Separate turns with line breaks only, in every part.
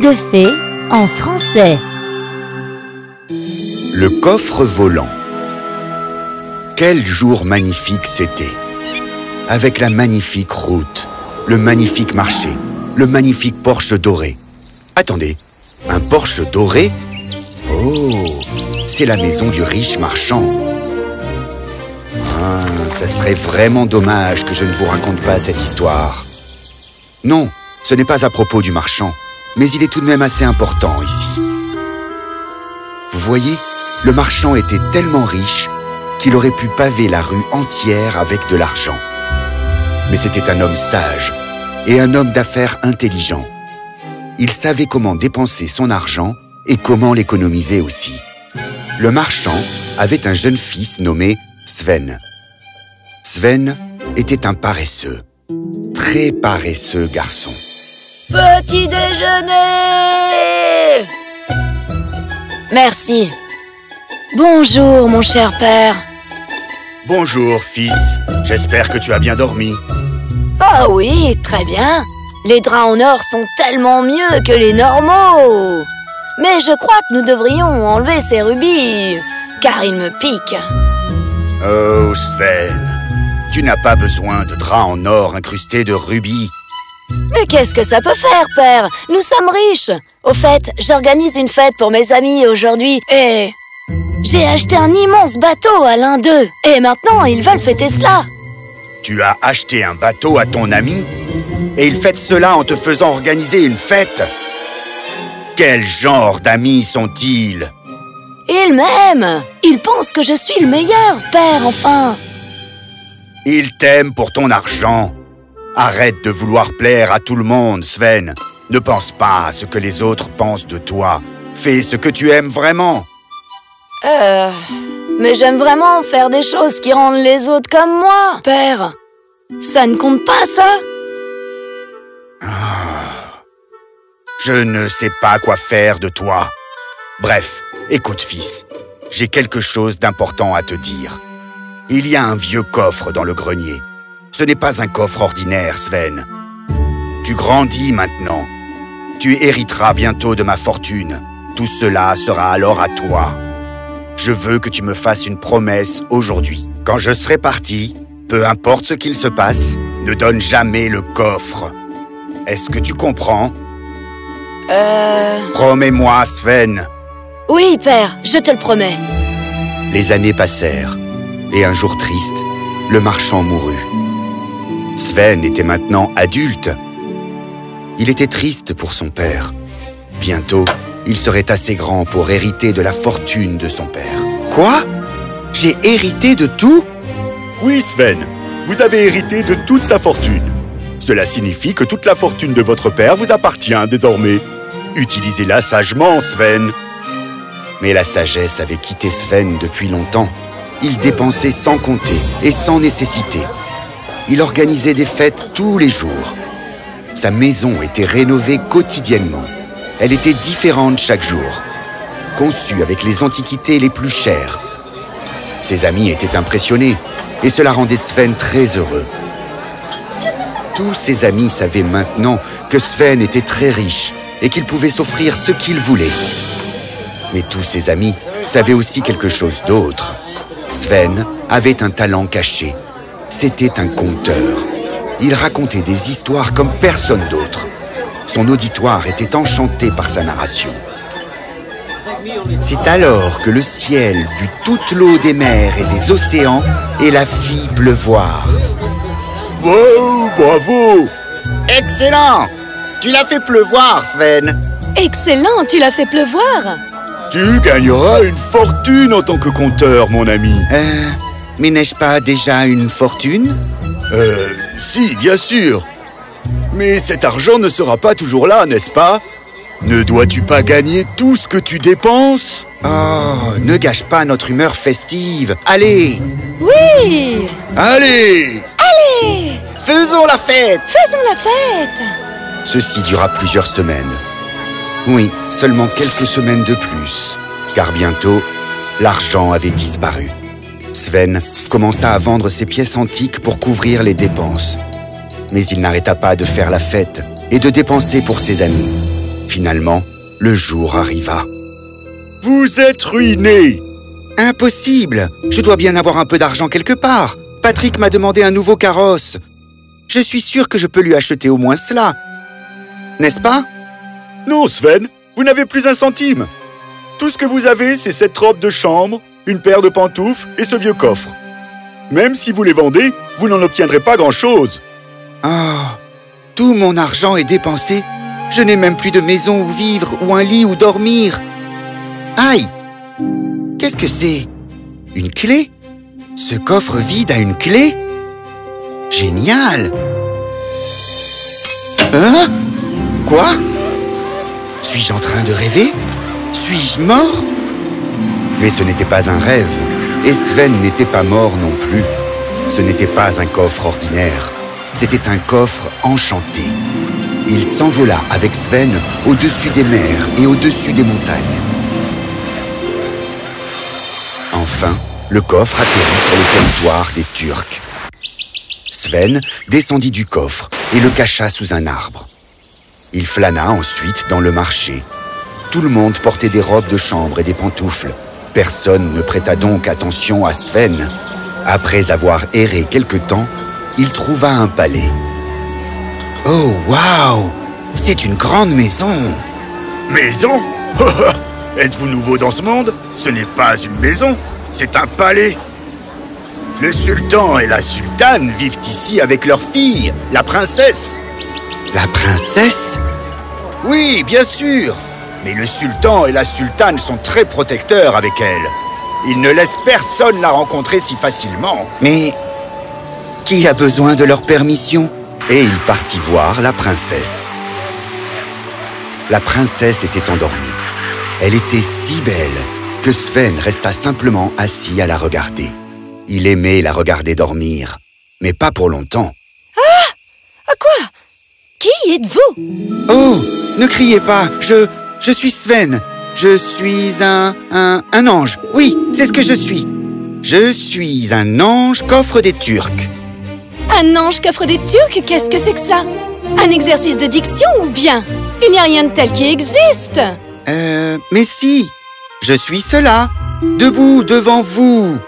de fées en français.
Le coffre volant. Quel jour magnifique c'était Avec la magnifique route, le magnifique marché, le magnifique Porsche doré. Attendez, un Porsche doré? Oh, c'est la maison du riche marchand. Ah, ça serait vraiment dommage que je ne vous raconte pas cette histoire. Non, ce n'est pas à propos du marchand, mais il est tout de même assez important ici. Vous voyez, le marchand était tellement riche qu'il aurait pu paver la rue entière avec de l'argent. Mais c'était un homme sage et un homme d'affaires intelligent. Il savait comment dépenser son argent et comment l'économiser aussi. Le marchand avait un jeune fils nommé Sven. Sven était un paresseux, très paresseux garçon.
Petit déjeuner Merci. Bonjour, mon cher père.
Bonjour, fils. J'espère que tu as bien dormi.
Ah oui, très bien. Les draps en or sont tellement mieux que les normaux. Mais je crois que nous devrions enlever ces rubis, car ils me piquent.
Oh, Sven, tu n'as pas besoin de draps en or incrustés de rubis.
Mais qu'est-ce que ça peut faire, père? Nous sommes riches. Au fait, j'organise une fête pour mes amis aujourd'hui et... J'ai acheté un immense bateau à l'un d'eux. Et maintenant, ils veulent fêter cela.
Tu as acheté un bateau à ton ami Et ils fêtent cela en te faisant organiser une fête. Quel genre d'amis sont-ils?
Ils m'aiment. Ils pensent que je suis le meilleur, père, enfin.
Ils t'aiment pour ton argent Arrête de vouloir plaire à tout le monde, Sven. Ne pense pas à ce que les autres pensent de toi. Fais ce que tu aimes vraiment.
Euh... Mais j'aime vraiment faire des choses qui rendent les autres comme moi, père. Ça ne compte pas, ça
ah, Je ne sais pas quoi faire de toi. Bref, écoute, fils. J'ai quelque chose d'important à te dire. Il y a un vieux coffre dans le grenier. Ce n'est pas un coffre ordinaire, Sven. Tu grandis maintenant. Tu hériteras bientôt de ma fortune. Tout cela sera alors à toi. Je veux que tu me fasses une promesse aujourd'hui. Quand je serai parti, peu importe ce qu'il se passe, ne donne jamais le coffre. Est-ce que tu comprends?
Euh...
Promets-moi, Sven.
Oui, père, je te le promets.
Les années passèrent, et un jour triste, le marchand mourut. Sven était maintenant adulte. Il était triste pour son père. Bientôt, il serait assez grand pour hériter de la fortune de son père. Quoi? J'ai hérité de tout?
Oui, Sven. Vous avez hérité de toute sa fortune. Cela signifie que toute la fortune de votre père vous appartient désormais. Utilisez-la sagement, Sven.
Mais la sagesse avait quitté Sven depuis longtemps. Il dépensait sans compter et sans nécessité. Il organisait des fêtes tous les jours. Sa maison était rénovée quotidiennement. Elle était différente chaque jour, conçue avec les antiquités les plus chères. Ses amis étaient impressionnés et cela rendait Sven très heureux. Tous ses amis savaient maintenant que Sven était très riche et qu'il pouvait s'offrir ce qu'il voulait. Mais tous ses amis savaient aussi quelque chose d'autre. Sven avait un talent caché c'était un conteur. Il racontait des histoires comme personne d'autre. Son auditoire était enchanté par sa narration. C'est alors que le ciel but toute l'eau des mers et des océans et la fit pleuvoir.
Wow, bravo
Excellent Tu l'as fait pleuvoir, Sven
Excellent, tu l'as fait pleuvoir
Tu gagneras une fortune en tant que conteur, mon ami.
Euh, mais n'ai-je pas déjà une fortune?
Euh, si, bien sûr. Mais cet argent ne sera pas toujours là, n'est-ce pas? Ne dois-tu pas gagner tout ce que tu dépenses?
Oh, ne gâche pas notre humeur festive. Allez!
Oui!
Allez!
Allez!
Faisons la fête!
Faisons la fête!
Ceci dura plusieurs semaines. Oui, seulement quelques semaines de plus, car bientôt, l'argent avait disparu. Sven commença à vendre ses pièces antiques pour couvrir les dépenses. Mais il n'arrêta pas de faire la fête et de dépenser pour ses amis. Finalement, le jour arriva.
Vous êtes ruiné
Impossible Je dois bien avoir un peu d'argent quelque part. Patrick m'a demandé un nouveau carrosse. Je suis sûr que je peux lui acheter au moins cela. N'est-ce pas?
Non, Sven, vous n'avez plus un centime. Tout ce que vous avez, c'est cette robe de chambre, une paire de pantoufles et ce vieux coffre. Même si vous les vendez, vous n'en obtiendrez pas grand-chose.
Oh, tout mon argent est dépensé. Je n'ai même plus de maison où vivre, ou un lit où dormir. Aïe Qu'est-ce que c'est? Une clé? Ce coffre vide a une clé? Génial Hein? Quoi? Suis-je en train de rêver? Suis-je mort? Mais ce n'était pas un rêve, et Sven n'était pas mort non plus. Ce n'était pas un coffre ordinaire, c'était un coffre enchanté. Il s'envola avec Sven au-dessus des mers et au-dessus des montagnes. Enfin, le coffre atterrit sur le territoire des Turcs. Sven descendit du coffre et le cacha sous un arbre. Il flâna ensuite dans le marché. Tout le monde portait des robes de chambre et des pantoufles. Personne ne prêta donc attention à Sven. Après avoir erré quelque temps, il trouva un palais. Oh, waouh C'est une grande maison
Maison? Êtes-vous nouveau dans ce monde? Ce n'est pas une maison, c'est un palais. Le sultan et la sultane vivent ici avec leur fille, la princesse.
La princesse?
Oui, bien sûr. Mais le sultan et la sultane sont très protecteurs avec elle. Ils ne laissent personne la rencontrer si facilement.
Mais qui a besoin de leur permission? Et il partit voir la princesse. La princesse était endormie. Elle était si belle que Sven resta simplement assis à la regarder. Il aimait la regarder dormir, mais pas pour longtemps.
À quoi? Qui êtes-vous?
Oh, ne criez pas, je, je suis Sven. Je suis un, un, un ange. Oui, c'est ce que je suis. Je suis un ange coffre des Turcs.
Un ange coffre des Turcs? Qu'est-ce que c'est que cela? Un exercice de diction ou bien? Il n'y a rien de tel qui existe
Euh, mais si, je suis cela, debout devant vous.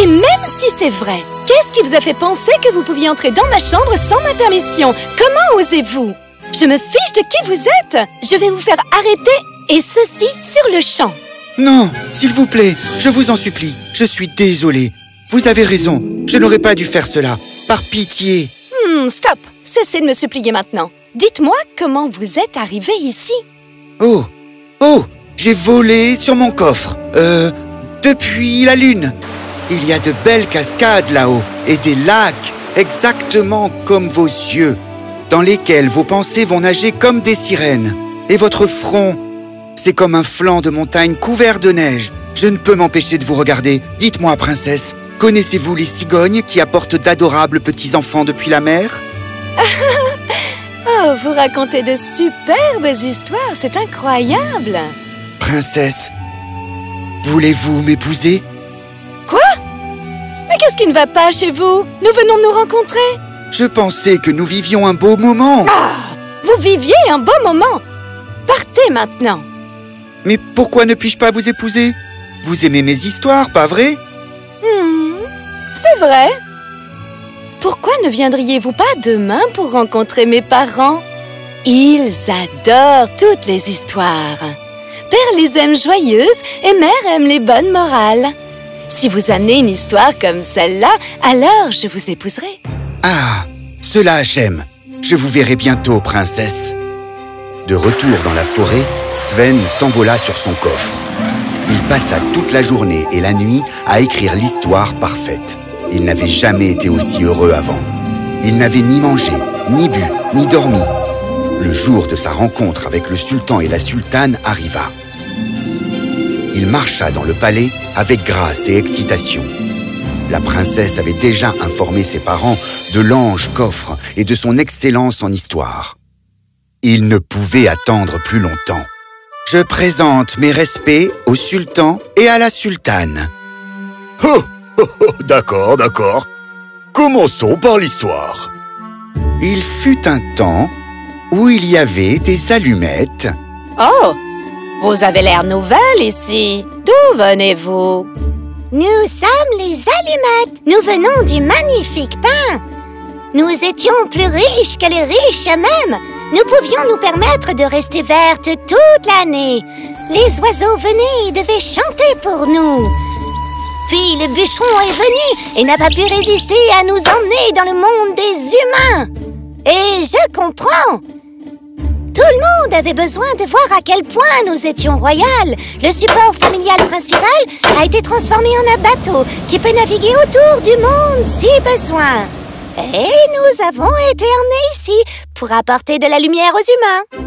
Et même si c'est vrai, qu'est-ce qui vous a fait penser que vous pouviez entrer dans ma chambre sans ma permission? Comment osez-vous? Je me fiche de qui vous êtes Je vais vous faire arrêter, et ceci sur le champ
Non, s'il vous plaît, je vous en supplie, je suis désolé. Vous avez raison, je n'aurais pas dû faire cela. Par pitié.
Hmm, stop Cessez de me supplier maintenant Dites-moi comment vous êtes arrivé ici
Oh, oh, j'ai volé sur mon coffre. Euh, depuis la lune. Il y a de belles cascades là-haut et des lacs exactement comme vos yeux, dans lesquels vos pensées vont nager comme des sirènes. Et votre front, c'est comme un flanc de montagne couvert de neige. Je ne peux m'empêcher de vous regarder. Dites-moi, princesse, connaissez-vous les cigognes qui apportent d'adorables petits-enfants depuis la mer?
Oh, vous racontez de superbes histoires, c'est incroyable
Princesse, voulez-vous m'épouser?
Quoi? Mais qu'est-ce qui ne va pas chez vous? Nous venons de nous rencontrer
Je pensais que nous vivions un beau moment.
Ah Vous viviez un beau moment Partez maintenant
Mais pourquoi ne puis-je pas vous épouser? Vous aimez mes histoires, pas vrai?
Hmm, c'est vrai. Pourquoi ne viendriez-vous pas demain pour rencontrer mes parents? Ils adorent toutes les histoires. Père les aime joyeuses et mère aime les bonnes morales. Si vous amenez une histoire comme celle-là, alors je vous épouserai.
Ah, cela j'aime. Je vous verrai bientôt, princesse. De retour dans la forêt, Sven s'envola sur son coffre. Il passa toute la journée et la nuit à écrire l'histoire parfaite. Il n'avait jamais été aussi heureux avant. Il n'avait ni mangé, ni bu, ni dormi. Le jour de sa rencontre avec le sultan et la sultane arriva. Il marcha dans le palais avec grâce et excitation. La princesse avait déjà informé ses parents de l'ange coffre et de son excellence en histoire. Il ne pouvait attendre plus longtemps. Je présente mes respects au sultan et à la sultane.
Oh, oh, oh, d'accord, d'accord. Commençons par l'histoire.
Il fut un temps où il y avait des allumettes.
Oh, vous avez l'air nouvelle ici. D'où venez-vous?
Nous sommes les allumettes. Nous venons du magnifique pain. Nous étions plus riches que les riches eux-mêmes. Nous pouvions nous permettre de rester vertes toute l'année. Les oiseaux venaient et devaient chanter pour nous. Puis le bûcheron est venu et n'a pas pu résister à nous emmener dans le monde des humains. Et je comprends. Tout le monde avait besoin de voir à quel point nous étions royales. Le support familial principal a été transformé en un bateau qui peut naviguer autour du monde si besoin. Et nous avons été emmenés ici pour apporter de la lumière aux humains.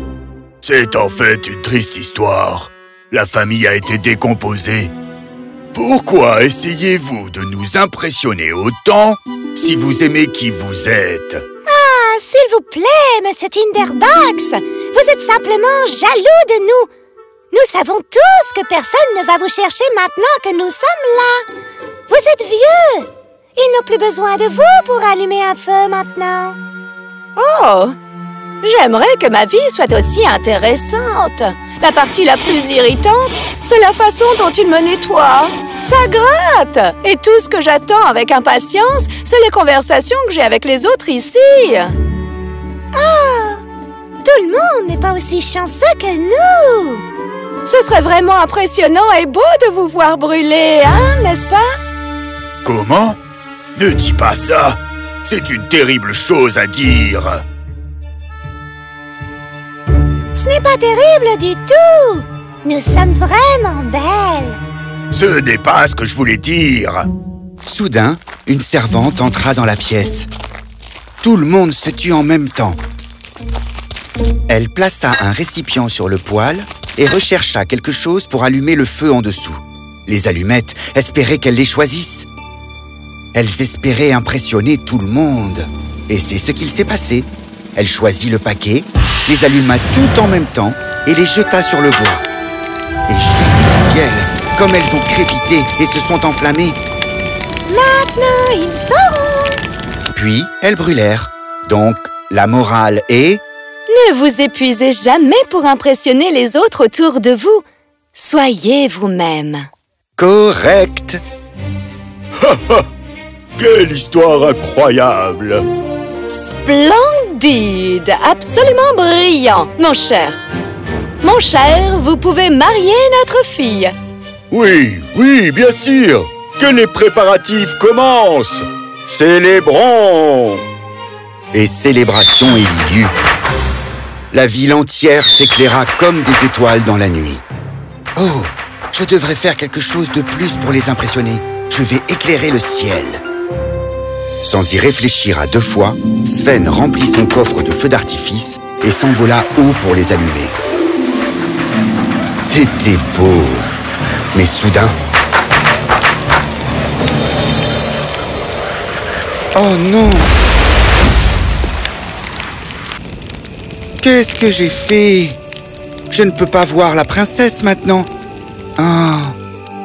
C'est en fait une triste histoire. La famille a été décomposée. Pourquoi essayez-vous de nous impressionner autant si vous aimez qui vous êtes?
S'il vous plaît, Monsieur Tinderbox, vous êtes simplement jaloux de nous. Nous savons tous que personne ne va vous chercher maintenant que nous sommes là. Vous êtes vieux. Ils n'ont plus besoin de vous pour allumer un feu maintenant.
Oh, j'aimerais que ma vie soit aussi intéressante. La partie la plus irritante, c'est la façon dont il me nettoie. Ça gratte Et tout ce que j'attends avec impatience, c'est les conversations que j'ai avec les autres ici.
Oh, tout le monde n'est pas aussi chanceux que nous.
Ce serait vraiment impressionnant et beau de vous voir brûler, hein, n'est-ce pas?
Comment? Ne dis pas ça C'est une terrible chose à dire
Ce n'est pas terrible du tout Nous sommes vraiment belles
Ce n'est pas ce que je voulais dire
Soudain, une servante entra dans la pièce. Tout le monde se tut en même temps. Elle plaça un récipient sur le poêle et rechercha quelque chose pour allumer le feu en dessous. Les allumettes espéraient qu'elle les choisisse. Elles espéraient impressionner tout le monde. Et c'est ce qu'il s'est passé. Elle choisit le paquet, les alluma tout en même temps et les jeta sur le bois. Et du ciel, comme elles ont crépité et se sont enflammées.
Maintenant, ils sauront
Puis, elles brûlèrent. Donc, la morale est...
Ne vous épuisez jamais pour impressionner les autres autour de vous. Soyez vous-même.
Correct
Quelle histoire incroyable
Splendide Absolument brillant, mon cher. Mon cher, vous pouvez marier notre fille.
Oui, oui, bien sûr Que les préparatifs commencent Célébrons
Et célébration y eut. La ville entière s'éclaira comme des étoiles dans la nuit. Oh, je devrais faire quelque chose de plus pour les impressionner. Je vais éclairer le ciel. Sans y réfléchir à deux fois, Sven remplit son coffre de feux d'artifice et s'envola haut pour les allumer. C'était beau. Mais soudain... Oh non Qu'est-ce que j'ai fait? Je ne peux pas voir la princesse maintenant. Ah,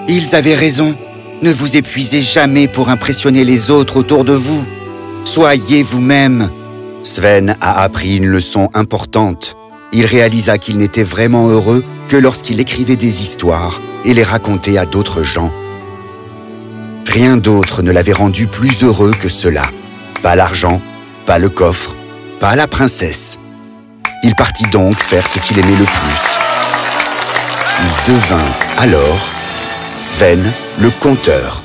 ils avaient raison. Ne vous épuisez jamais pour impressionner les autres autour de vous. Soyez vous-même. Sven a appris une leçon importante. Il réalisa qu'il n'était vraiment heureux que lorsqu'il écrivait des histoires et les racontait à d'autres gens. Rien d'autre ne l'avait rendu plus heureux que cela. Pas l'argent, pas le coffre, pas la princesse. Il partit donc faire ce qu'il aimait le plus. Il devint alors Sven le conteur.